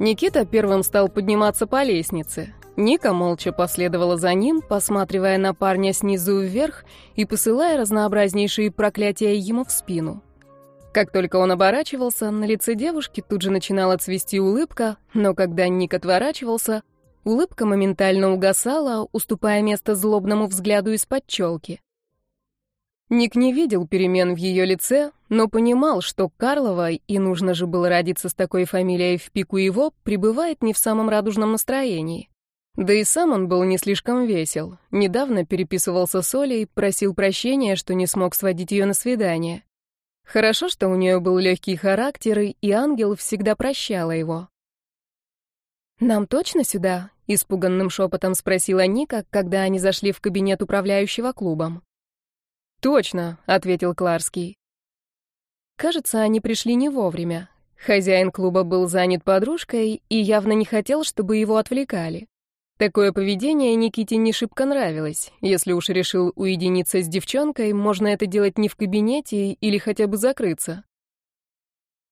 Никита первым стал подниматься по лестнице. Ника молча последовала за ним, посматривая на парня снизу вверх и посылая разнообразнейшие проклятия ему в спину. Как только он оборачивался, на лице девушки тут же начинала цвести улыбка, но когда Ник отворачивался, улыбка моментально угасала, уступая место злобному взгляду из-под челки. Ник не видел перемен в ее лице, но понимал, что Карлова, и нужно же было родиться с такой фамилией в пику его, пребывает не в самом радужном настроении. Да и сам он был не слишком весел. Недавно переписывался с Олей, просил прощения, что не смог сводить ее на свидание. Хорошо, что у нее был легкий характер, и ангел всегда прощала его. «Нам точно сюда?» — испуганным шепотом спросила Ника, когда они зашли в кабинет управляющего клубом. «Точно», — ответил Кларский. Кажется, они пришли не вовремя. Хозяин клуба был занят подружкой и явно не хотел, чтобы его отвлекали. Такое поведение Никите не шибко нравилось. Если уж решил уединиться с девчонкой, можно это делать не в кабинете или хотя бы закрыться.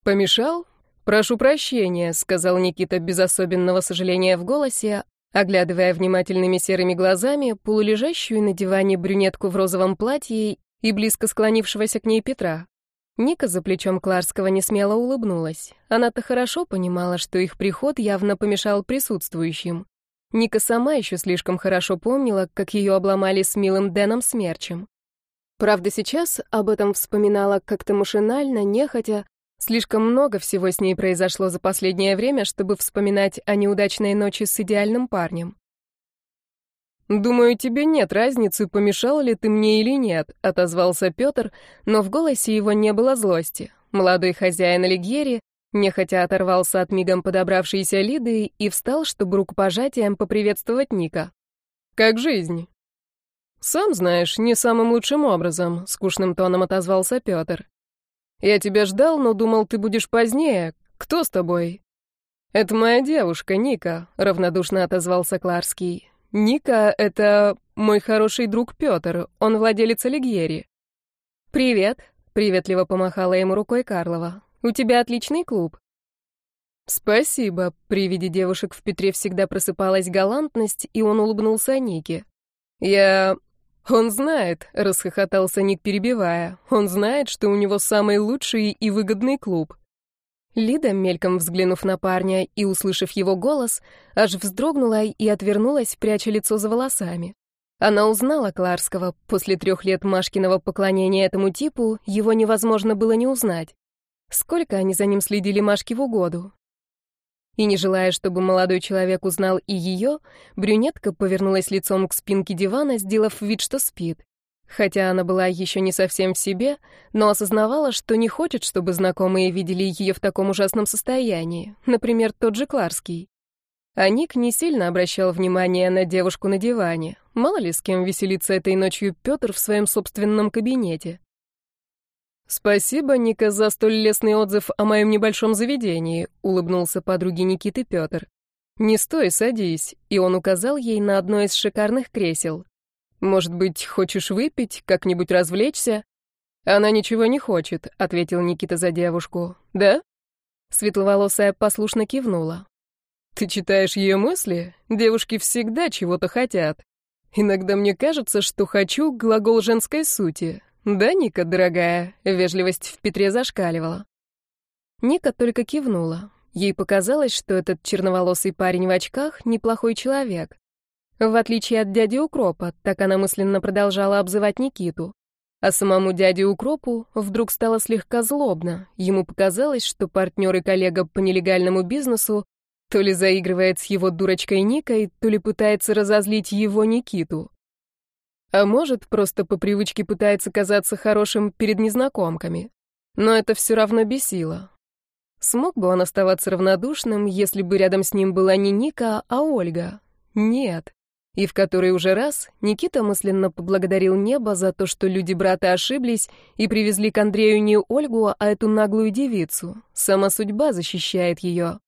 «Помешал? Прошу прощения», — сказал Никита без особенного сожаления в голосе, оглядывая внимательными серыми глазами полулежащую на диване брюнетку в розовом платье и близко склонившегося к ней Петра. Ника за плечом Кларского не смело улыбнулась. Она-то хорошо понимала, что их приход явно помешал присутствующим. Ника сама еще слишком хорошо помнила, как ее обломали с милым Дэном Смерчем. Правда, сейчас об этом вспоминала как-то машинально, нехотя. Слишком много всего с ней произошло за последнее время, чтобы вспоминать о неудачной ночи с идеальным парнем. «Думаю, тебе нет разницы, помешал ли ты мне или нет», — отозвался Петр, но в голосе его не было злости. Молодой хозяин Алигьери Нехотя оторвался от мигом подобравшейся Лиды и встал, чтобы рукопожатием поприветствовать Ника. «Как жизнь?» «Сам знаешь, не самым лучшим образом», — скучным тоном отозвался Петр. «Я тебя ждал, но думал, ты будешь позднее. Кто с тобой?» «Это моя девушка, Ника», — равнодушно отозвался Кларский. «Ника — это мой хороший друг Петр, он владелец Алигьери». «Привет», — приветливо помахала ему рукой Карлова. У тебя отличный клуб». «Спасибо». При виде девушек в Петре всегда просыпалась галантность, и он улыбнулся Нике. «Я... Он знает», — расхохотался Ник, перебивая. «Он знает, что у него самый лучший и выгодный клуб». Лида, мельком взглянув на парня и услышав его голос, аж вздрогнула и отвернулась, пряча лицо за волосами. Она узнала Кларского. После трех лет Машкиного поклонения этому типу его невозможно было не узнать. Сколько они за ним следили Машке в угоду. И не желая, чтобы молодой человек узнал и ее, брюнетка повернулась лицом к спинке дивана, сделав вид, что спит. Хотя она была еще не совсем в себе, но осознавала, что не хочет, чтобы знакомые видели ее в таком ужасном состоянии, например, тот же Кларский. А Ник не сильно обращал внимание на девушку на диване. Мало ли с кем веселится этой ночью Петр в своем собственном кабинете. «Спасибо, Ника, за столь лестный отзыв о моем небольшом заведении», — улыбнулся подруге Никиты Петр. «Не стой, садись», — и он указал ей на одно из шикарных кресел. «Может быть, хочешь выпить, как-нибудь развлечься?» «Она ничего не хочет», — ответил Никита за девушку. «Да?» Светловолосая послушно кивнула. «Ты читаешь ее мысли? Девушки всегда чего-то хотят. Иногда мне кажется, что хочу — глагол женской сути. «Да, Ника, дорогая», — вежливость в Петре зашкаливала. Ника только кивнула. Ей показалось, что этот черноволосый парень в очках — неплохой человек. В отличие от дяди Укропа, так она мысленно продолжала обзывать Никиту. А самому дяде Укропу вдруг стало слегка злобно. Ему показалось, что партнер и коллега по нелегальному бизнесу то ли заигрывает с его дурочкой Никой, то ли пытается разозлить его Никиту. А может, просто по привычке пытается казаться хорошим перед незнакомками. Но это все равно бесило. Смог бы он оставаться равнодушным, если бы рядом с ним была не Ника, а Ольга? Нет. И в который уже раз Никита мысленно поблагодарил небо за то, что люди брата ошиблись и привезли к Андрею не Ольгу, а эту наглую девицу. Сама судьба защищает ее.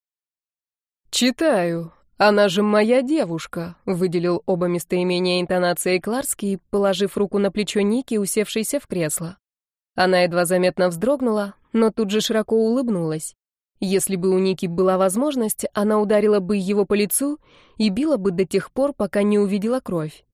«Читаю», «Она же моя девушка», — выделил оба местоимения интонацией Кларский, положив руку на плечо Ники, усевшейся в кресло. Она едва заметно вздрогнула, но тут же широко улыбнулась. Если бы у Ники была возможность, она ударила бы его по лицу и била бы до тех пор, пока не увидела кровь.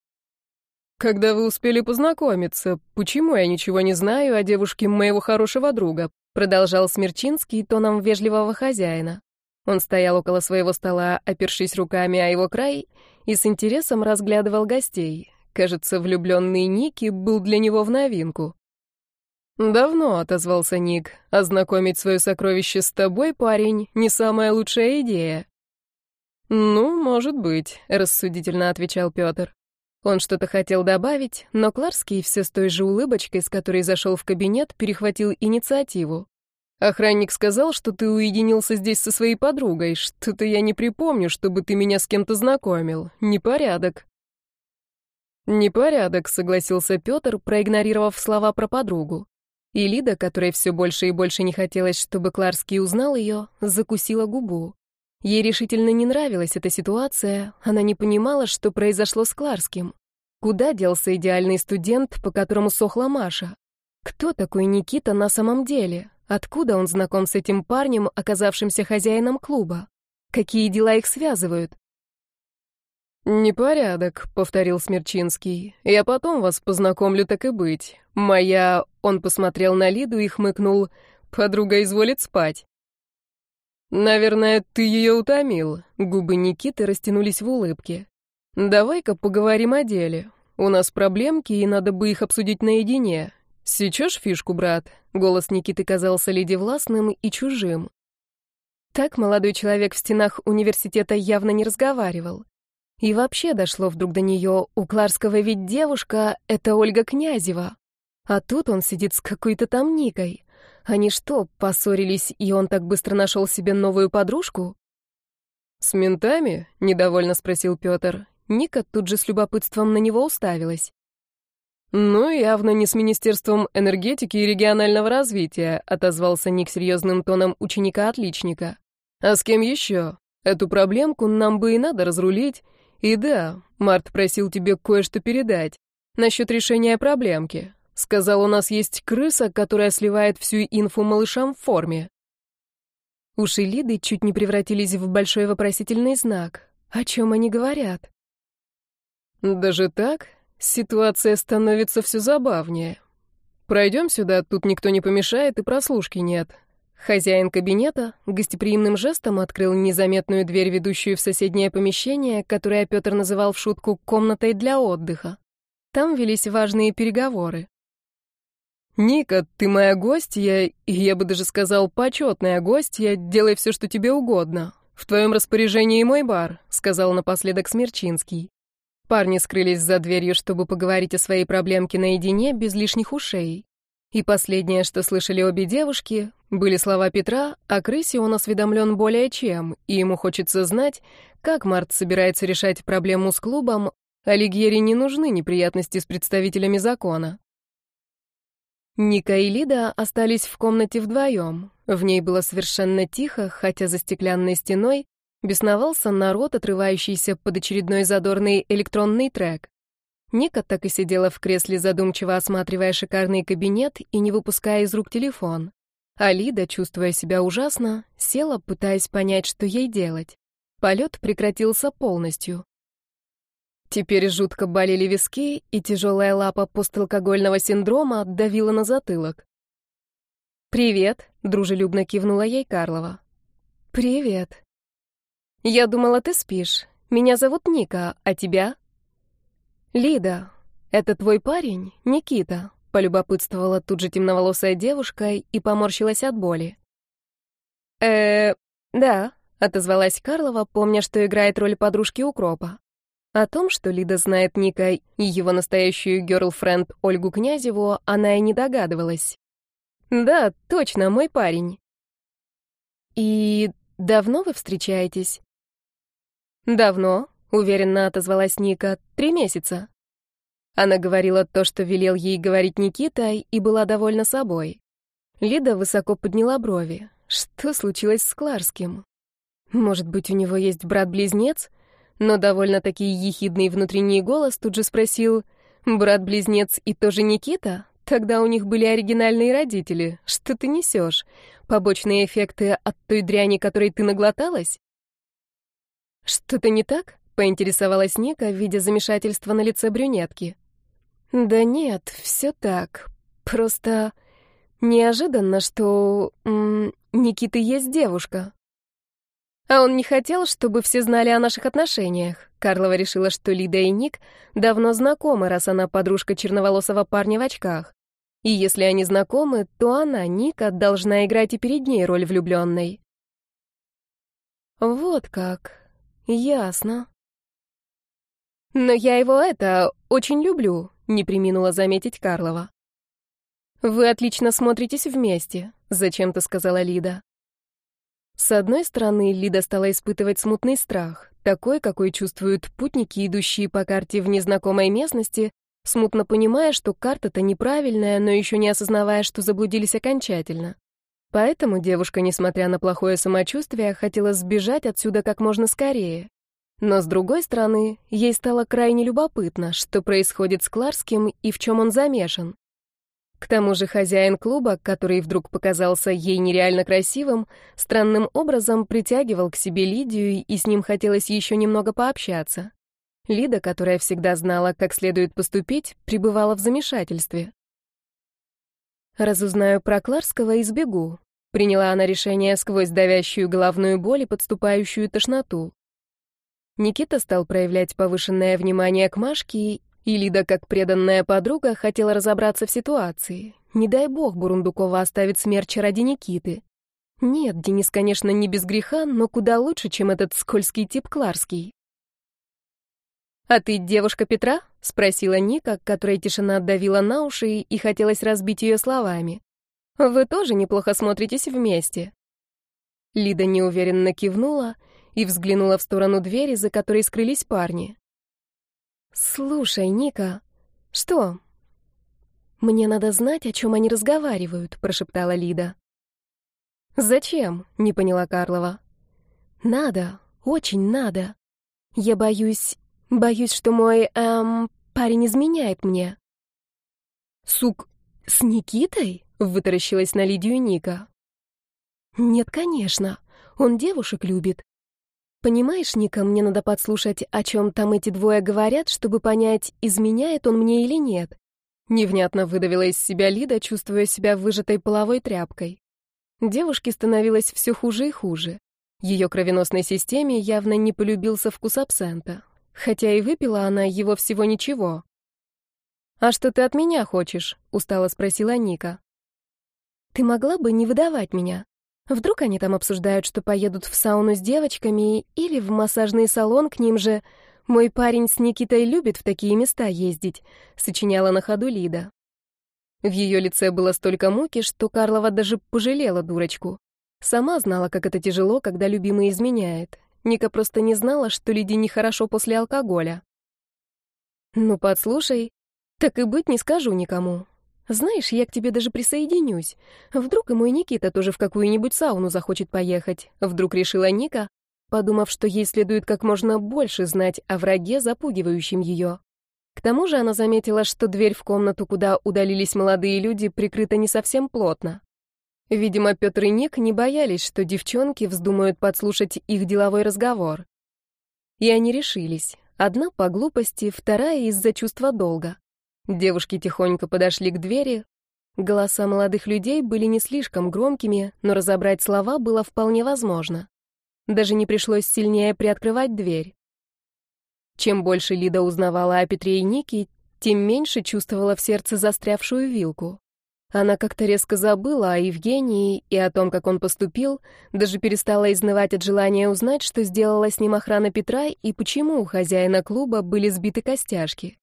«Когда вы успели познакомиться, почему я ничего не знаю о девушке моего хорошего друга?» продолжал Смерчинский тоном вежливого хозяина. Он стоял около своего стола, опершись руками о его край, и с интересом разглядывал гостей. Кажется, влюбленный Ники был для него в новинку. «Давно», — отозвался Ник. «Ознакомить свое сокровище с тобой, парень, не самая лучшая идея». «Ну, может быть», — рассудительно отвечал Петр. Он что-то хотел добавить, но Кларский все с той же улыбочкой, с которой зашел в кабинет, перехватил инициативу. «Охранник сказал, что ты уединился здесь со своей подругой. Что-то я не припомню, чтобы ты меня с кем-то знакомил. Непорядок». «Непорядок», — согласился Петр, проигнорировав слова про подругу. И Лида, которой все больше и больше не хотелось, чтобы Кларский узнал ее, закусила губу. Ей решительно не нравилась эта ситуация, она не понимала, что произошло с Кларским. Куда делся идеальный студент, по которому сохла Маша? Кто такой Никита на самом деле? Откуда он знаком с этим парнем, оказавшимся хозяином клуба? Какие дела их связывают? «Непорядок», — повторил Смерчинский. «Я потом вас познакомлю, так и быть. Моя...» — он посмотрел на Лиду и хмыкнул. «Подруга изволит спать». «Наверное, ты ее утомил». Губы Никиты растянулись в улыбке. «Давай-ка поговорим о деле. У нас проблемки, и надо бы их обсудить наедине. Сечешь фишку, брат?» Голос Никиты казался Лиде властным и чужим. Так молодой человек в стенах университета явно не разговаривал. И вообще дошло вдруг до нее, у Кларского ведь девушка — это Ольга Князева. А тут он сидит с какой-то там Никой. Они что, поссорились, и он так быстро нашел себе новую подружку? «С ментами?» — недовольно спросил Петр. Ника тут же с любопытством на него уставилась. «Ну, явно не с Министерством энергетики и регионального развития», — отозвался Ник серьезным тоном ученика-отличника. «А с кем еще? Эту проблемку нам бы и надо разрулить, и да, Март просил тебе кое-что передать. Насчет решения проблемки. Сказал, у нас есть крыса, которая сливает всю инфу малышам в форме. Уши Лиды чуть не превратились в большой вопросительный знак. О чем они говорят? Даже так? Ситуация становится все забавнее. Пройдем сюда, тут никто не помешает и прослушки нет. Хозяин кабинета гостеприимным жестом открыл незаметную дверь, ведущую в соседнее помещение, которое Петр называл в шутку «комнатой для отдыха». Там велись важные переговоры. «Ника, ты моя гостья, и я бы даже сказал, почетная гостья, делай все, что тебе угодно. В твоем распоряжении мой бар», — сказал напоследок Смерчинский. Парни скрылись за дверью, чтобы поговорить о своей проблемке наедине, без лишних ушей. И последнее, что слышали обе девушки, были слова Петра, о крысе он осведомлен более чем, и ему хочется знать, как Март собирается решать проблему с клубом, а Лигьере не нужны неприятности с представителями закона. Ника и Лида остались в комнате вдвоем. В ней было совершенно тихо, хотя за стеклянной стеной бесновался народ, отрывающийся под очередной задорный электронный трек. Ника так и сидела в кресле, задумчиво осматривая шикарный кабинет и не выпуская из рук телефон. Алида, чувствуя себя ужасно, села, пытаясь понять, что ей делать. Полет прекратился полностью. Теперь жутко болели виски, и тяжелая лапа посталкогольного синдрома давила на затылок. «Привет», — дружелюбно кивнула ей Карлова. «Привет». «Я думала, ты спишь. Меня зовут Ника, а тебя?» «Лида. Это твой парень, Никита?» полюбопытствовала тут же темноволосая девушка и поморщилась от боли. э да», — отозвалась Карлова, помня, что играет роль подружки Укропа. О том, что Лида знает Ника и его настоящую герлфренд Ольгу Князеву, она и не догадывалась. «Да, точно, мой парень». «И давно вы встречаетесь?» «Давно», — уверенно отозвалась Ника, — «три месяца». Она говорила то, что велел ей говорить Никита, и была довольна собой. Лида высоко подняла брови. Что случилось с Кларским? Может быть, у него есть брат-близнец? Но довольно-таки ехидный внутренний голос тут же спросил, «Брат-близнец и тоже Никита? Тогда у них были оригинальные родители. Что ты несешь? Побочные эффекты от той дряни, которой ты наглоталась? Что-то не так? Поинтересовалась Ника, видя замешательство на лице брюнетки. Да нет, все так. Просто неожиданно, что -м, Никиты есть девушка. А он не хотел, чтобы все знали о наших отношениях. Карлова решила, что Лида и Ник давно знакомы, раз она подружка черноволосого парня в очках. И если они знакомы, то она, Ника, должна играть и перед ней роль влюбленной. Вот как. Ясно. Но я его это очень люблю, не приминула заметить Карлова. Вы отлично смотритесь вместе, зачем-то сказала Лида. С одной стороны, Лида стала испытывать смутный страх, такой, какой чувствуют путники, идущие по карте в незнакомой местности, смутно понимая, что карта-то неправильная, но еще не осознавая, что заблудились окончательно. Поэтому девушка, несмотря на плохое самочувствие, хотела сбежать отсюда как можно скорее. Но, с другой стороны, ей стало крайне любопытно, что происходит с Кларским и в чем он замешан. К тому же хозяин клуба, который вдруг показался ей нереально красивым, странным образом притягивал к себе Лидию, и с ним хотелось еще немного пообщаться. Лида, которая всегда знала, как следует поступить, пребывала в замешательстве. «Разузнаю про Кларского и сбегу», — приняла она решение сквозь давящую головную боль и подступающую тошноту. Никита стал проявлять повышенное внимание к Машке, и Лида, как преданная подруга, хотела разобраться в ситуации. Не дай бог Бурундукова оставит смерч ради Никиты. Нет, Денис, конечно, не без греха, но куда лучше, чем этот скользкий тип Кларский. «А ты девушка Петра?» — спросила Ника, которой тишина отдавила на уши и хотелось разбить ее словами. «Вы тоже неплохо смотритесь вместе». Лида неуверенно кивнула и взглянула в сторону двери, за которой скрылись парни. «Слушай, Ника, что?» «Мне надо знать, о чем они разговаривают», — прошептала Лида. «Зачем?» — не поняла Карлова. «Надо, очень надо. Я боюсь, боюсь, что мой, эм, парень изменяет мне». «Сук, с Никитой?» — вытаращилась на Лидию Ника. «Нет, конечно. Он девушек любит. Понимаешь, Ника, мне надо подслушать, о чем там эти двое говорят, чтобы понять, изменяет он мне или нет. Невнятно выдавила из себя Лида, чувствуя себя выжатой половой тряпкой. Девушке становилось все хуже и хуже. Ее кровеносной системе явно не полюбился вкус абсента. Хотя и выпила она его всего ничего. «А что ты от меня хочешь?» — устало спросила Ника. «Ты могла бы не выдавать меня. Вдруг они там обсуждают, что поедут в сауну с девочками или в массажный салон к ним же. Мой парень с Никитой любит в такие места ездить, сочиняла на ходу Лида. В ее лице было столько муки, что Карлова даже пожалела дурочку. Сама знала, как это тяжело, когда любимый изменяет. Ника просто не знала, что Лиде нехорошо после алкоголя. «Ну, подслушай. Так и быть не скажу никому. Знаешь, я к тебе даже присоединюсь. Вдруг и мой Никита тоже в какую-нибудь сауну захочет поехать. Вдруг решила Ника, подумав, что ей следует как можно больше знать о враге, запугивающем ее. К тому же она заметила, что дверь в комнату, куда удалились молодые люди, прикрыта не совсем плотно. Видимо, Петр и Ник не боялись, что девчонки вздумают подслушать их деловой разговор. И они решились. Одна по глупости, вторая из-за чувства долга. Девушки тихонько подошли к двери. Голоса молодых людей были не слишком громкими, но разобрать слова было вполне возможно. Даже не пришлось сильнее приоткрывать дверь. Чем больше Лида узнавала о Петре и Нике, тем меньше чувствовала в сердце застрявшую вилку. Она как-то резко забыла о Евгении и о том, как он поступил, даже перестала изнывать от желания узнать, что сделала с ним охрана Петра и почему у хозяина клуба были сбиты костяшки.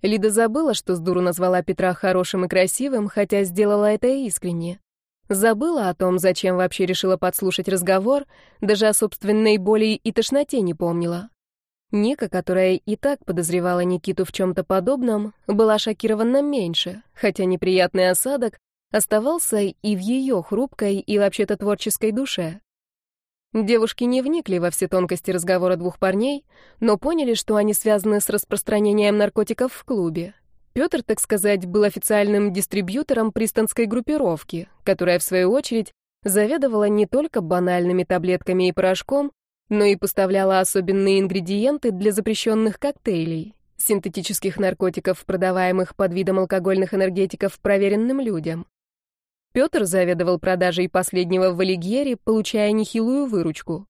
Лида забыла, что с дуру назвала Петра хорошим и красивым, хотя сделала это искренне. Забыла о том, зачем вообще решила подслушать разговор, даже о собственной боли и тошноте не помнила. Ника, которая и так подозревала Никиту в чем-то подобном, была шокирована меньше, хотя неприятный осадок оставался и в ее хрупкой и вообще-то творческой душе. Девушки не вникли во все тонкости разговора двух парней, но поняли, что они связаны с распространением наркотиков в клубе. Петр, так сказать, был официальным дистрибьютором пристанской группировки, которая, в свою очередь, заведовала не только банальными таблетками и порошком, но и поставляла особенные ингредиенты для запрещенных коктейлей, синтетических наркотиков, продаваемых под видом алкогольных энергетиков проверенным людям. Петр заведовал продажей последнего в Алигьере, получая нехилую выручку.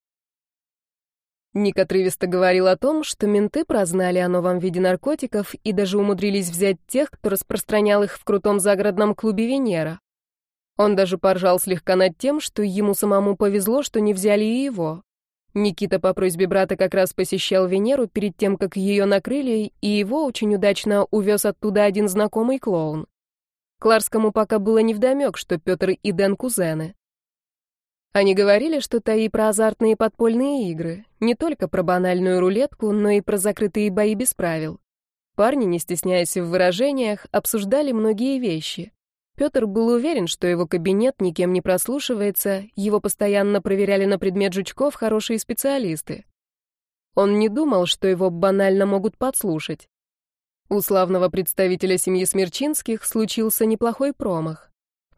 Ник отрывисто говорил о том, что менты прознали о новом виде наркотиков и даже умудрились взять тех, кто распространял их в крутом загородном клубе «Венера». Он даже поржал слегка над тем, что ему самому повезло, что не взяли и его. Никита по просьбе брата как раз посещал Венеру перед тем, как ее накрыли, и его очень удачно увез оттуда один знакомый клоун. Кларскому пока было невдомек, что Петр и Дэн кузены. Они говорили что-то и про азартные подпольные игры, не только про банальную рулетку, но и про закрытые бои без правил. Парни, не стесняясь в выражениях, обсуждали многие вещи. Петр был уверен, что его кабинет никем не прослушивается, его постоянно проверяли на предмет жучков хорошие специалисты. Он не думал, что его банально могут подслушать. У славного представителя семьи Смерчинских случился неплохой промах.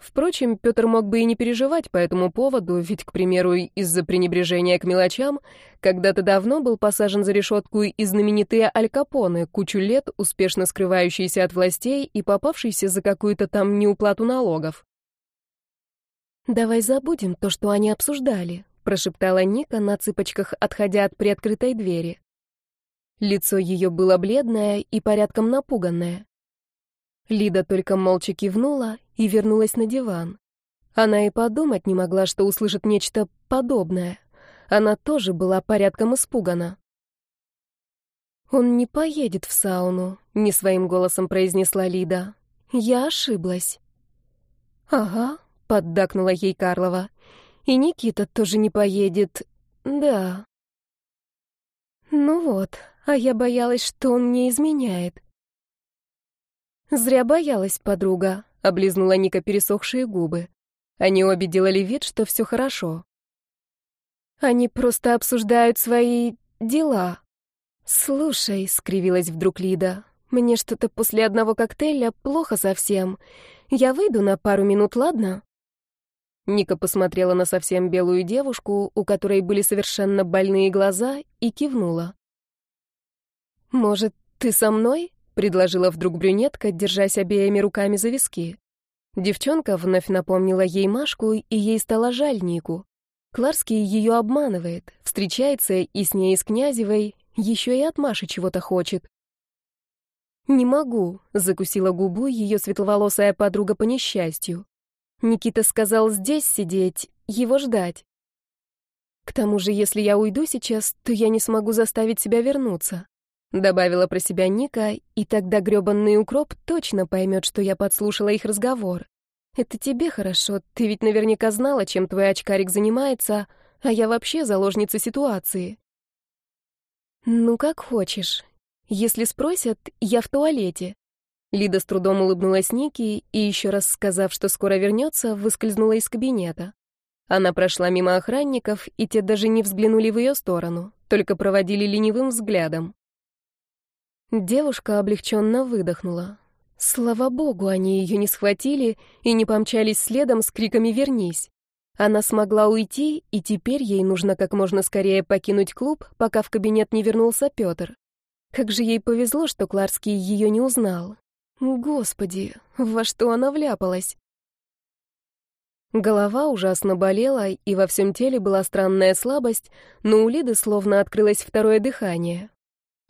Впрочем, Петр мог бы и не переживать по этому поводу, ведь, к примеру, из-за пренебрежения к мелочам, когда-то давно был посажен за решетку и знаменитые Аль Капоне, кучу лет успешно скрывающийся от властей и попавшийся за какую-то там неуплату налогов. «Давай забудем то, что они обсуждали», — прошептала Ника на цыпочках, отходя от приоткрытой двери. Лицо ее было бледное и порядком напуганное. Лида только молча кивнула и вернулась на диван. Она и подумать не могла, что услышит нечто подобное. Она тоже была порядком испугана. «Он не поедет в сауну», — не своим голосом произнесла Лида. «Я ошиблась». «Ага», — поддакнула ей Карлова. «И Никита тоже не поедет. Да». «Ну вот, а я боялась, что он мне изменяет». «Зря боялась подруга», — облизнула Ника пересохшие губы. Они обе делали вид, что все хорошо. «Они просто обсуждают свои дела». «Слушай», — скривилась вдруг Лида, — «мне что-то после одного коктейля плохо совсем. Я выйду на пару минут, ладно?» Ника посмотрела на совсем белую девушку, у которой были совершенно больные глаза, и кивнула. «Может, ты со мной?» — предложила вдруг брюнетка, держась обеими руками за виски. Девчонка вновь напомнила ей Машку, и ей стало жаль Нику. Кларский ее обманывает, встречается и с ней, и с Князевой, еще и от Маши чего-то хочет. «Не могу», — закусила губу ее светловолосая подруга по несчастью. Никита сказал здесь сидеть, его ждать. К тому же, если я уйду сейчас, то я не смогу заставить себя вернуться. Добавила про себя Ника, и тогда грёбаный укроп точно поймет, что я подслушала их разговор. Это тебе хорошо, ты ведь наверняка знала, чем твой очкарик занимается, а я вообще заложница ситуации. Ну, как хочешь. Если спросят, я в туалете. Лида с трудом улыбнулась Нике и, еще раз сказав, что скоро вернется, выскользнула из кабинета. Она прошла мимо охранников, и те даже не взглянули в ее сторону, только проводили ленивым взглядом. Девушка облегченно выдохнула. Слава богу, они ее не схватили и не помчались следом с криками «Вернись!». Она смогла уйти, и теперь ей нужно как можно скорее покинуть клуб, пока в кабинет не вернулся Петр. Как же ей повезло, что Кларский ее не узнал. Господи, во что она вляпалась? Голова ужасно болела, и во всем теле была странная слабость, но у Лиды словно открылось второе дыхание.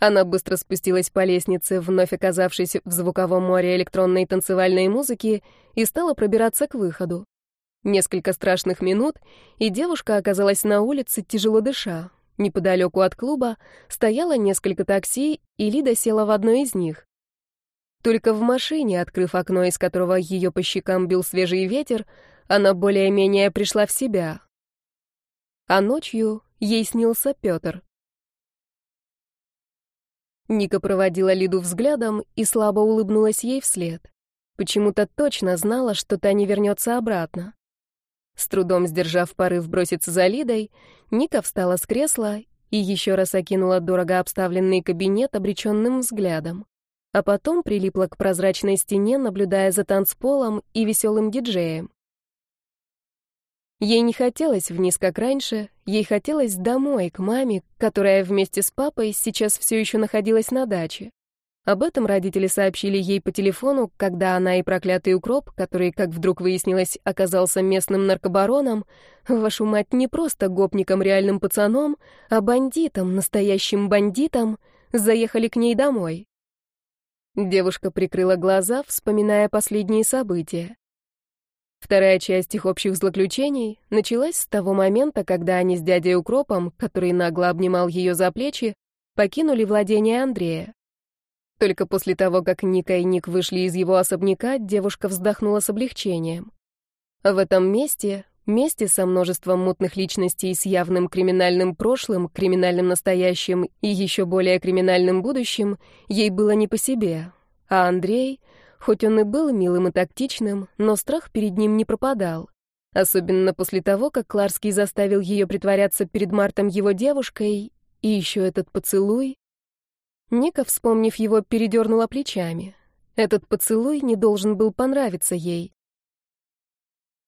Она быстро спустилась по лестнице, вновь оказавшись в звуковом море электронной танцевальной музыки, и стала пробираться к выходу. Несколько страшных минут, и девушка оказалась на улице, тяжело дыша. Неподалеку от клуба стояло несколько такси, и Лида села в одно из них. Только в машине, открыв окно, из которого ее по щекам бил свежий ветер, она более-менее пришла в себя. А ночью ей снился Петр. Ника проводила Лиду взглядом и слабо улыбнулась ей вслед. Почему-то точно знала, что та не вернется обратно. С трудом сдержав порыв броситься за Лидой, Ника встала с кресла и еще раз окинула дорого обставленный кабинет обреченным взглядом. а потом прилипла к прозрачной стене, наблюдая за танцполом и веселым диджеем. Ей не хотелось вниз, как раньше, ей хотелось домой, к маме, которая вместе с папой сейчас все еще находилась на даче. Об этом родители сообщили ей по телефону, когда она и проклятый укроп, который, как вдруг выяснилось, оказался местным наркобароном, вашу мать не просто гопником реальным пацаном, а бандитом, настоящим бандитом, заехали к ней домой. Девушка прикрыла глаза, вспоминая последние события. Вторая часть их общих злоключений началась с того момента, когда они с дядей Укропом, который нагло обнимал ее за плечи, покинули владение Андрея. Только после того, как Ника и Ник вышли из его особняка, девушка вздохнула с облегчением. В этом месте, месте со множеством мутных личностей с явным криминальным прошлым, криминальным настоящим и еще более криминальным будущим, ей было не по себе. А Андрей Хоть он и был милым и тактичным, но страх перед ним не пропадал. Особенно после того, как Кларский заставил ее притворяться перед Мартом его девушкой, и еще этот поцелуй. Ника, вспомнив его, передернула плечами. Этот поцелуй не должен был понравиться ей.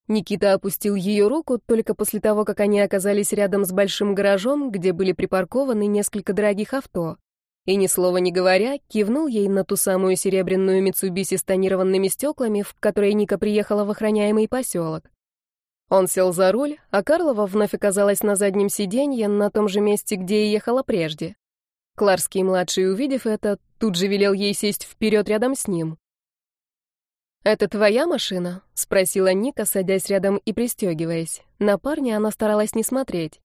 Никита опустил ее руку только после того, как они оказались рядом с большим гаражом, где были припаркованы несколько дорогих авто и, ни слова не говоря, кивнул ей на ту самую серебряную Митсубиси с тонированными стеклами, в которой Ника приехала в охраняемый поселок. Он сел за руль, а Карлова вновь оказалась на заднем сиденье, на том же месте, где и ехала прежде. Кларский-младший, увидев это, тут же велел ей сесть вперед рядом с ним. «Это твоя машина?» — спросила Ника, садясь рядом и пристегиваясь. На парня она старалась не смотреть.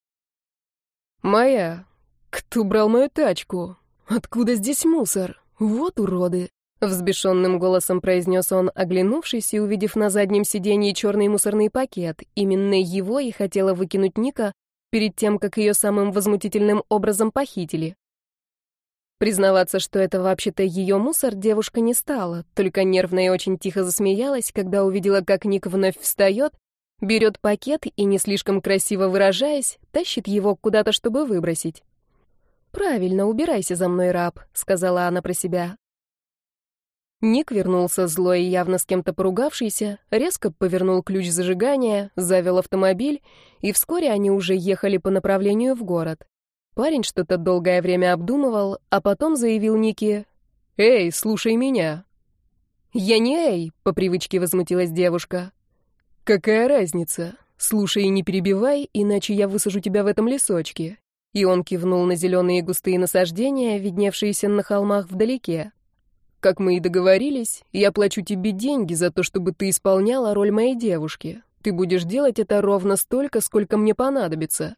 «Моя. Кто брал мою тачку?» «Откуда здесь мусор? Вот уроды!» Взбешенным голосом произнес он, оглянувшись и увидев на заднем сиденье черный мусорный пакет. Именно его и хотела выкинуть Ника перед тем, как ее самым возмутительным образом похитили. Признаваться, что это вообще-то ее мусор, девушка не стала, только нервно и очень тихо засмеялась, когда увидела, как Ник вновь встает, берет пакет и, не слишком красиво выражаясь, тащит его куда-то, чтобы выбросить. «Правильно, убирайся за мной, раб», — сказала она про себя. Ник вернулся злой и явно с кем-то поругавшийся, резко повернул ключ зажигания, завел автомобиль, и вскоре они уже ехали по направлению в город. Парень что-то долгое время обдумывал, а потом заявил Нике «Эй, слушай меня». «Я не эй», — по привычке возмутилась девушка. «Какая разница? Слушай и не перебивай, иначе я высажу тебя в этом лесочке. И он кивнул на зеленые густые насаждения, видневшиеся на холмах вдалеке. «Как мы и договорились, я плачу тебе деньги за то, чтобы ты исполняла роль моей девушки. Ты будешь делать это ровно столько, сколько мне понадобится.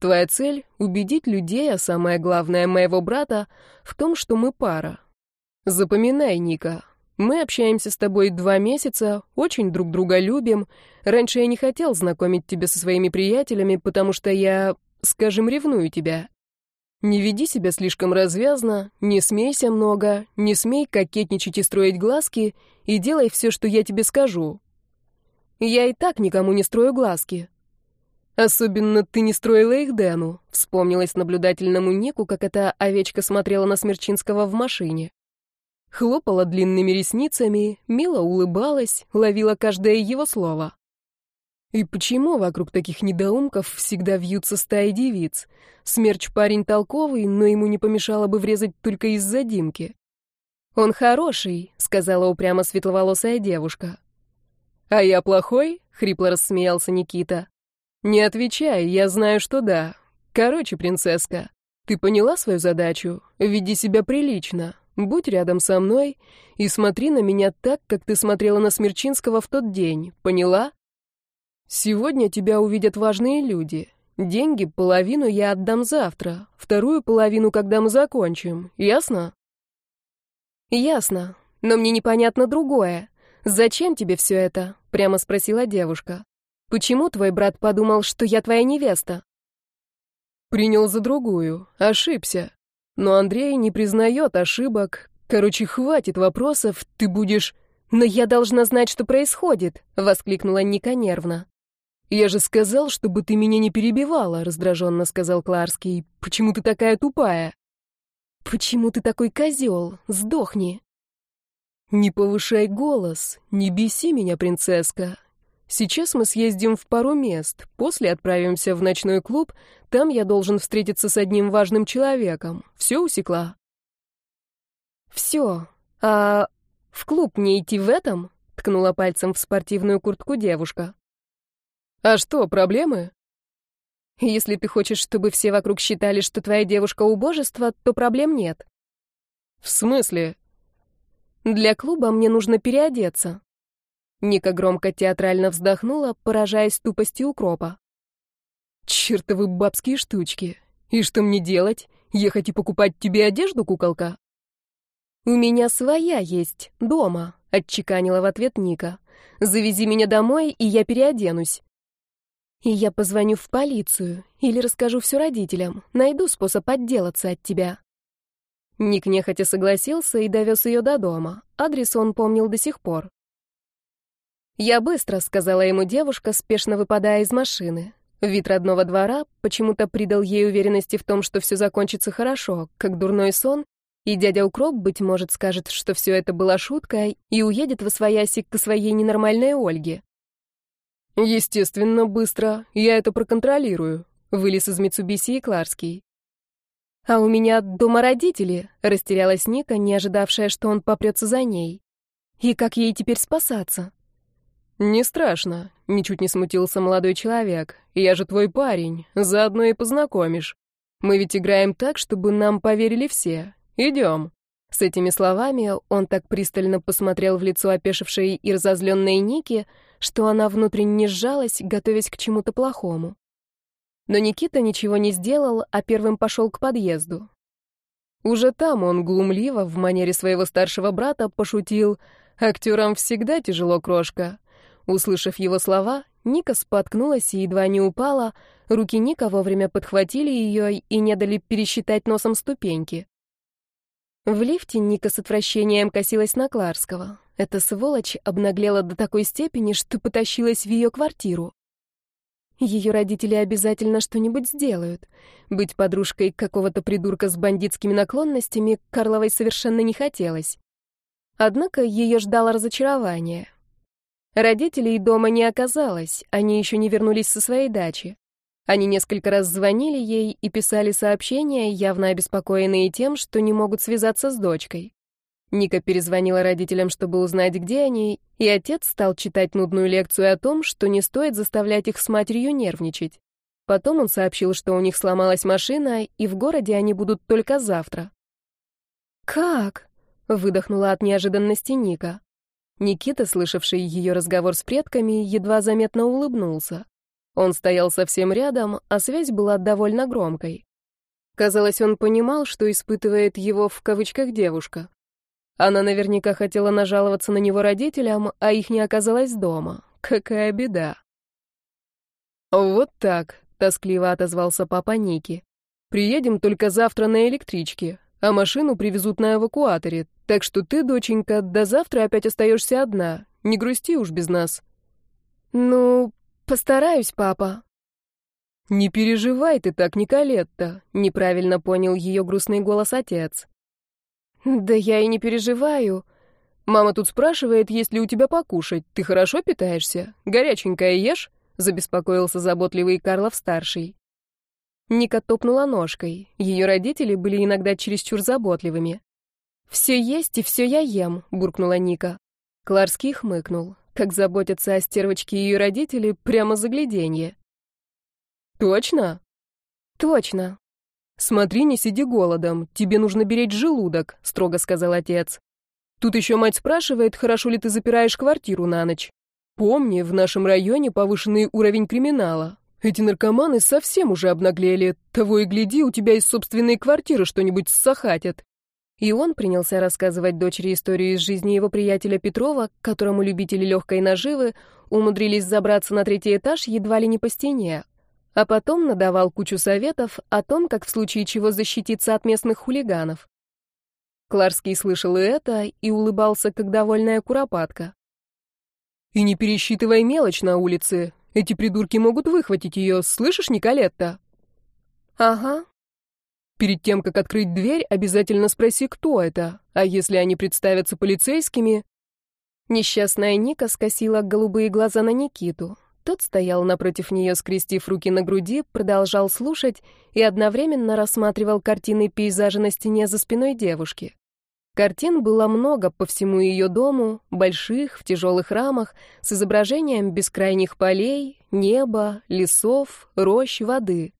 Твоя цель — убедить людей, а самое главное, моего брата, в том, что мы пара. Запоминай, Ника, мы общаемся с тобой два месяца, очень друг друга любим. Раньше я не хотел знакомить тебя со своими приятелями, потому что я скажем, ревную тебя. Не веди себя слишком развязно, не смейся много, не смей кокетничать и строить глазки, и делай все, что я тебе скажу. Я и так никому не строю глазки. Особенно ты не строила их Дэну, вспомнилась наблюдательному Нику, как эта овечка смотрела на Смерчинского в машине. Хлопала длинными ресницами, мило улыбалась, ловила каждое его слово. И почему вокруг таких недоумков всегда вьются стаи девиц? Смерч парень толковый, но ему не помешало бы врезать только из-за Димки. «Он хороший», — сказала упрямо светловолосая девушка. «А я плохой?» — хрипло рассмеялся Никита. «Не отвечай, я знаю, что да. Короче, принцесска, ты поняла свою задачу? Веди себя прилично, будь рядом со мной и смотри на меня так, как ты смотрела на Смерчинского в тот день. Поняла?» Сегодня тебя увидят важные люди. Деньги половину я отдам завтра, вторую половину, когда мы закончим. Ясно? Ясно. Но мне непонятно другое. Зачем тебе все это? Прямо спросила девушка. Почему твой брат подумал, что я твоя невеста? Принял за другую. Ошибся. Но Андрей не признает ошибок. Короче, хватит вопросов, ты будешь... «Но я должна знать, что происходит!» — воскликнула Ника нервно. «Я же сказал, чтобы ты меня не перебивала», — раздраженно сказал Кларский. «Почему ты такая тупая?» «Почему ты такой козел? Сдохни!» «Не повышай голос, не беси меня, принцесска. Сейчас мы съездим в пару мест, после отправимся в ночной клуб, там я должен встретиться с одним важным человеком. Все усекла?» «Все. А в клуб не идти в этом?» — ткнула пальцем в спортивную куртку девушка. «А что, проблемы?» «Если ты хочешь, чтобы все вокруг считали, что твоя девушка убожество, то проблем нет». «В смысле?» «Для клуба мне нужно переодеться». Ника громко театрально вздохнула, поражаясь тупости укропа. «Чертовы бабские штучки. И что мне делать? Ехать и покупать тебе одежду, куколка?» «У меня своя есть, дома», — отчеканила в ответ Ника. «Завези меня домой, и я переоденусь». «И я позвоню в полицию или расскажу все родителям, найду способ отделаться от тебя». Ник нехотя согласился и довез ее до дома. Адрес он помнил до сих пор. «Я быстро», — сказала ему девушка, спешно выпадая из машины. Вид родного двора почему-то придал ей уверенности в том, что все закончится хорошо, как дурной сон, и дядя Укроп, быть может, скажет, что все это была шутка, и уедет в освояси к своей ненормальной Ольге. «Естественно, быстро. Я это проконтролирую», — вылез из Митсубиси и Кларский. «А у меня дома родители», — растерялась Ника, не ожидавшая, что он попрется за ней. «И как ей теперь спасаться?» «Не страшно», — ничуть не смутился молодой человек. «Я же твой парень, заодно и познакомишь. Мы ведь играем так, чтобы нам поверили все. Идем». С этими словами он так пристально посмотрел в лицо опешившей и разозленной Ники, что она внутренне сжалась, готовясь к чему-то плохому. Но Никита ничего не сделал, а первым пошел к подъезду. Уже там он глумливо, в манере своего старшего брата, пошутил «Актерам всегда тяжело, крошка». Услышав его слова, Ника споткнулась и едва не упала, руки Ника вовремя подхватили ее и не дали пересчитать носом ступеньки. В лифте Ника с отвращением косилась на Кларского. Эта сволочь обнаглела до такой степени, что потащилась в ее квартиру. Ее родители обязательно что-нибудь сделают. Быть подружкой какого-то придурка с бандитскими наклонностями Карловой совершенно не хотелось. Однако ее ждало разочарование. Родителей дома не оказалось, они еще не вернулись со своей дачи. Они несколько раз звонили ей и писали сообщения, явно обеспокоенные тем, что не могут связаться с дочкой. Ника перезвонила родителям, чтобы узнать, где они, и отец стал читать нудную лекцию о том, что не стоит заставлять их с матерью нервничать. Потом он сообщил, что у них сломалась машина, и в городе они будут только завтра. «Как?» — выдохнула от неожиданности Ника. Никита, слышавший ее разговор с предками, едва заметно улыбнулся. Он стоял совсем рядом, а связь была довольно громкой. Казалось, он понимал, что испытывает его в кавычках девушка. Она наверняка хотела нажаловаться на него родителям, а их не оказалось дома. Какая беда. «Вот так», — тоскливо отозвался папа Ники. «Приедем только завтра на электричке а машину привезут на эвакуаторе. Так что ты, доченька, до завтра опять остаешься одна. Не грусти уж без нас». «Ну, постараюсь, папа». «Не переживай ты так, Николетта», — неправильно понял ее грустный голос отец. «Да я и не переживаю. Мама тут спрашивает, есть ли у тебя покушать. Ты хорошо питаешься? Горяченькое ешь?» — забеспокоился заботливый Карлов-старший. Ника топнула ножкой. Ее родители были иногда чересчур заботливыми. «Все есть и все я ем», — буркнула Ника. Кларский хмыкнул. Как заботятся о стервочке ее родители, прямо загляденье. «Точно?» «Точно». «Смотри, не сиди голодом. Тебе нужно беречь желудок», — строго сказал отец. «Тут еще мать спрашивает, хорошо ли ты запираешь квартиру на ночь. Помни, в нашем районе повышенный уровень криминала. Эти наркоманы совсем уже обнаглели. Того и гляди, у тебя из собственной квартиры что-нибудь ссахатят. И он принялся рассказывать дочери историю из жизни его приятеля Петрова, которому любители легкой наживы умудрились забраться на третий этаж едва ли не по стене, а потом надавал кучу советов о том, как в случае чего защититься от местных хулиганов. Кларский слышал и это и улыбался, как довольная куропатка. «И не пересчитывай мелочь на улице. Эти придурки могут выхватить ее, слышишь, Николетта?» «Ага». Перед тем, как открыть дверь, обязательно спроси, кто это. А если они представятся полицейскими? Несчастная Ника скосила голубые глаза на Никиту. Тот стоял напротив нее, скрестив руки на груди, продолжал слушать и одновременно рассматривал картины пейзажа на стене за спиной девушки. Картин было много по всему ее дому, больших, в тяжелых рамах, с изображением бескрайних полей, неба, лесов, рощ, воды.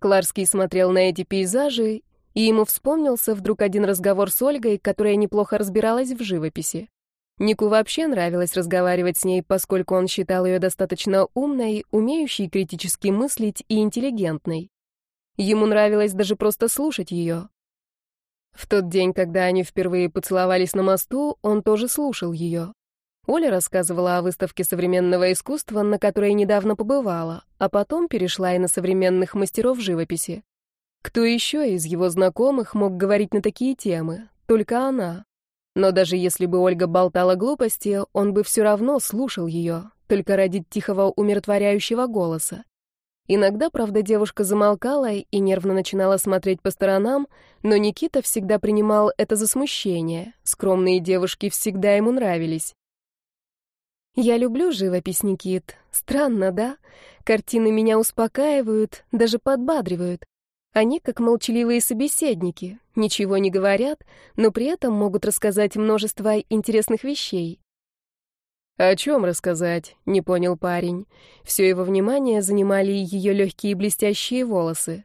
Кларский смотрел на эти пейзажи, и ему вспомнился вдруг один разговор с Ольгой, которая неплохо разбиралась в живописи. Нику вообще нравилось разговаривать с ней, поскольку он считал ее достаточно умной, умеющей критически мыслить и интеллигентной. Ему нравилось даже просто слушать ее. В тот день, когда они впервые поцеловались на мосту, он тоже слушал ее. Оля рассказывала о выставке современного искусства, на которой недавно побывала, а потом перешла и на современных мастеров живописи. Кто еще из его знакомых мог говорить на такие темы? Только она. Но даже если бы Ольга болтала глупости, он бы все равно слушал ее, только ради тихого умиротворяющего голоса. Иногда, правда, девушка замолкала и нервно начинала смотреть по сторонам, но Никита всегда принимал это за смущение. Скромные девушки всегда ему нравились. «Я люблю живопись, Никит. Странно, да? Картины меня успокаивают, даже подбадривают. Они как молчаливые собеседники, ничего не говорят, но при этом могут рассказать множество интересных вещей. «О чем рассказать?» — не понял парень. Все его внимание занимали ее легкие блестящие волосы.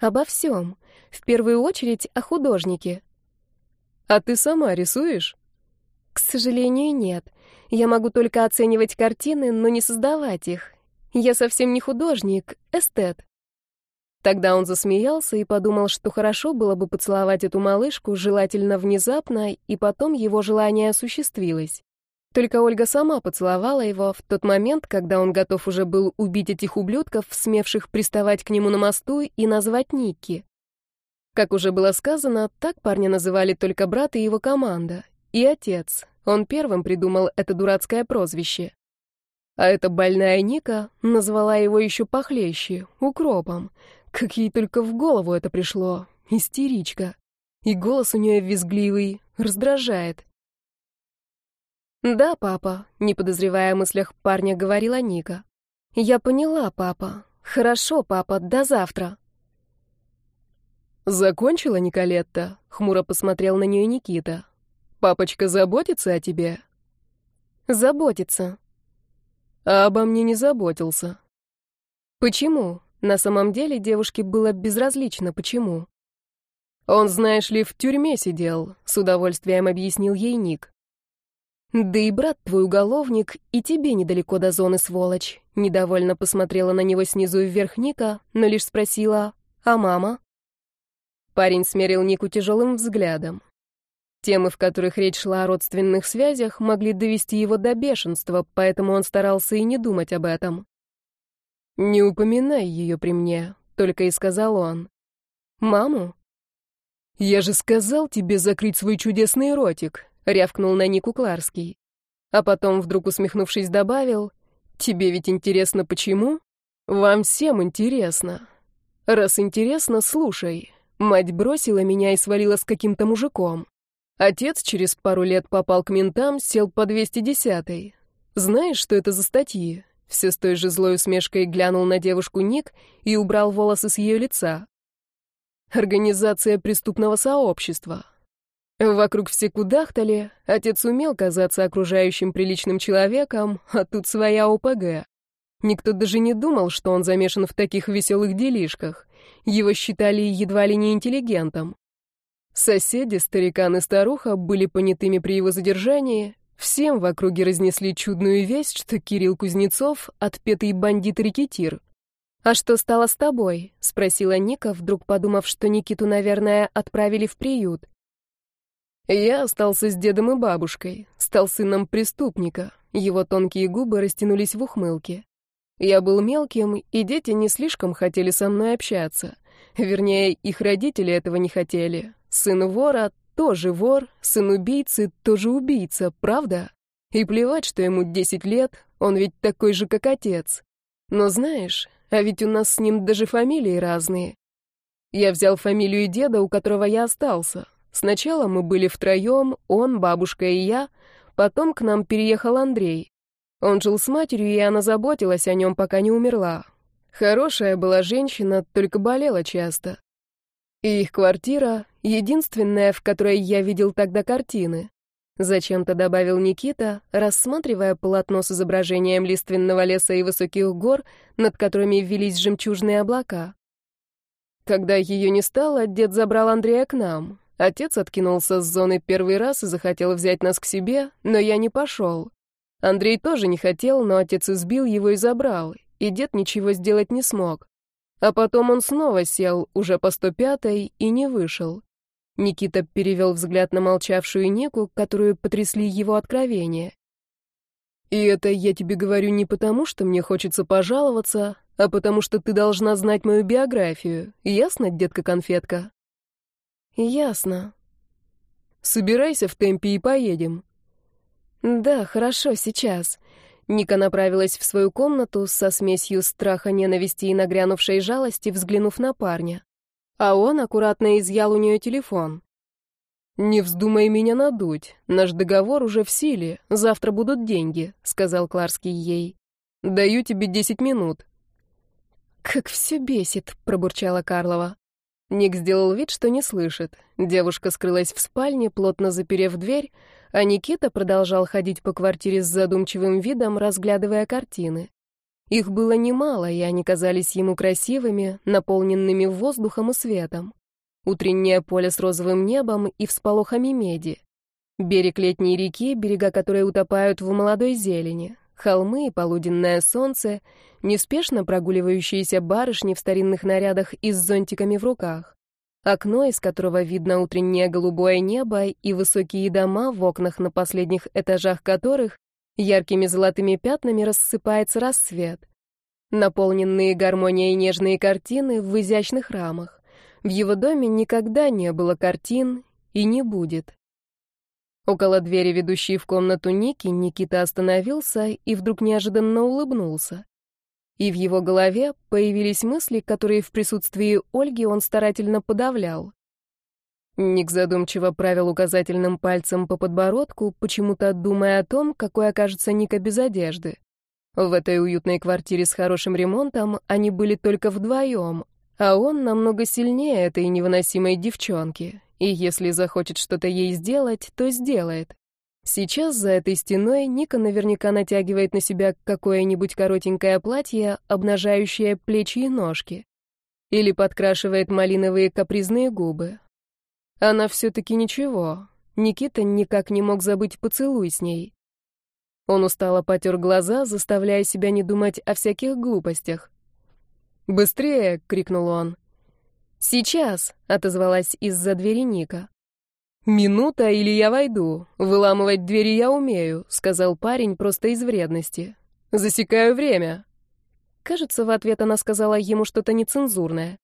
«Обо всем. В первую очередь о художнике». «А ты сама рисуешь?» «К сожалению, нет. Я могу только оценивать картины, но не создавать их. Я совсем не художник, эстет». Тогда он засмеялся и подумал, что хорошо было бы поцеловать эту малышку, желательно внезапно, и потом его желание осуществилось. Только Ольга сама поцеловала его в тот момент, когда он готов уже был убить этих ублюдков, смевших приставать к нему на мосту и назвать Никки. Как уже было сказано, так парня называли только брат и его команда. И отец. Он первым придумал это дурацкое прозвище. А эта больная Ника назвала его еще похлеще, укропом. Как ей только в голову это пришло. Истеричка. И голос у нее визгливый, раздражает. «Да, папа», — не подозревая о мыслях парня, говорила Ника. «Я поняла, папа. Хорошо, папа, до завтра». «Закончила, Николетта?» — хмуро посмотрел на нее Никита. «Папочка заботится о тебе?» «Заботится». «А обо мне не заботился». «Почему?» На самом деле девушке было безразлично, почему. «Он, знаешь ли, в тюрьме сидел», — с удовольствием объяснил ей Ник. «Да и брат твой уголовник, и тебе недалеко до зоны, сволочь». Недовольно посмотрела на него снизу вверх Ника, но лишь спросила «А мама?» Парень смерил Нику тяжелым взглядом. Темы, в которых речь шла о родственных связях, могли довести его до бешенства, поэтому он старался и не думать об этом. «Не упоминай ее при мне», — только и сказал он. «Маму?» «Я же сказал тебе закрыть свой чудесный ротик», рявкнул на Нику Кларский. А потом, вдруг усмехнувшись, добавил, «Тебе ведь интересно, почему?» «Вам всем интересно. Раз интересно, слушай. Мать бросила меня и свалила с каким-то мужиком. Отец через пару лет попал к ментам, сел по 210-й. Знаешь, что это за статьи?» Все с той же злой усмешкой глянул на девушку Ник и убрал волосы с ее лица. «Организация преступного сообщества. Вокруг все кудахтали, отец умел казаться окружающим приличным человеком, а тут своя ОПГ. Никто даже не думал, что он замешан в таких веселых делишках. Его считали едва ли не интеллигентом. Соседи, старикан и старуха, были понятыми при его задержании. Всем в округе разнесли чудную весть, что Кирилл Кузнецов — отпетый бандит-рекетир. «А что стало с тобой?» — спросила Ника, вдруг подумав, что Никиту, наверное, отправили в приют. Я остался с дедом и бабушкой, стал сыном преступника. Его тонкие губы растянулись в ухмылке. Я был мелким, и дети не слишком хотели со мной общаться. Вернее, их родители этого не хотели. Сын вора тоже вор, сын убийцы тоже убийца, правда? И плевать, что ему 10 лет, он ведь такой же, как отец. Но знаешь, а ведь у нас с ним даже фамилии разные. Я взял фамилию деда, у которого я остался. Сначала мы были втроем, он, бабушка и я, потом к нам переехал Андрей. Он жил с матерью, и она заботилась о нем, пока не умерла. Хорошая была женщина, только болела часто. И их квартира — единственная, в которой я видел тогда картины. Зачем-то добавил Никита, рассматривая полотно с изображением лиственного леса и высоких гор, над которыми велись жемчужные облака. Когда ее не стало, дед забрал Андрея к нам. Отец откинулся с зоны первый раз и захотел взять нас к себе, но я не пошел. Андрей тоже не хотел, но отец избил его и забрал, и дед ничего сделать не смог. А потом он снова сел, уже по 105-й, и не вышел. Никита перевел взгляд на молчавшую Нику, которую потрясли его откровения. «И это я тебе говорю не потому, что мне хочется пожаловаться, а потому что ты должна знать мою биографию. Ясно, детка-конфетка?» «Ясно». «Собирайся в темпе и поедем». «Да, хорошо, сейчас». Ника направилась в свою комнату со смесью страха, ненависти и нагрянувшей жалости, взглянув на парня. А он аккуратно изъял у нее телефон. «Не вздумай меня надуть. Наш договор уже в силе. Завтра будут деньги», — сказал Кларский ей. «Даю тебе десять минут». «Как все бесит», — пробурчала Карлова. Ник сделал вид, что не слышит. Девушка скрылась в спальне, плотно заперев дверь, а Никита продолжал ходить по квартире с задумчивым видом, разглядывая картины. Их было немало, и они казались ему красивыми, наполненными воздухом и светом. Утреннее поле с розовым небом и всполохами меди. Берег летней реки, берега которой утопают в молодой зелени. Холмы и полуденное солнце, неспешно прогуливающиеся барышни в старинных нарядах и с зонтиками в руках окно, из которого видно утреннее голубое небо и высокие дома, в окнах на последних этажах которых яркими золотыми пятнами рассыпается рассвет. Наполненные гармонией нежные картины в изящных рамах. В его доме никогда не было картин и не будет. Около двери, ведущей в комнату Ники, Никита остановился и вдруг неожиданно улыбнулся и в его голове появились мысли, которые в присутствии Ольги он старательно подавлял. Ник задумчиво правил указательным пальцем по подбородку, почему-то думая о том, какой окажется Ника без одежды. В этой уютной квартире с хорошим ремонтом они были только вдвоем, а он намного сильнее этой невыносимой девчонки, и если захочет что-то ей сделать, то сделает. Сейчас за этой стеной Ника наверняка натягивает на себя какое-нибудь коротенькое платье, обнажающее плечи и ножки. Или подкрашивает малиновые капризные губы. Она все-таки ничего. Никита никак не мог забыть поцелуй с ней. Он устало потер глаза, заставляя себя не думать о всяких глупостях. «Быстрее!» — крикнул он. «Сейчас!» — отозвалась из-за двери Ника. «Минута, или я войду. Выламывать двери я умею», — сказал парень просто из вредности. «Засекаю время». Кажется, в ответ она сказала ему что-то нецензурное.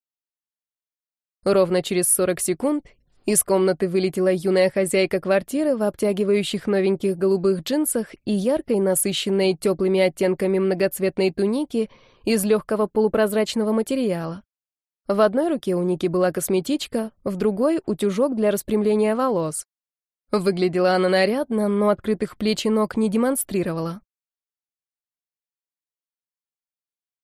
Ровно через 40 секунд из комнаты вылетела юная хозяйка квартиры в обтягивающих новеньких голубых джинсах и яркой, насыщенной теплыми оттенками многоцветной туники из легкого полупрозрачного материала. В одной руке у Ники была косметичка, в другой — утюжок для распрямления волос. Выглядела она нарядно, но открытых плеч и ног не демонстрировала.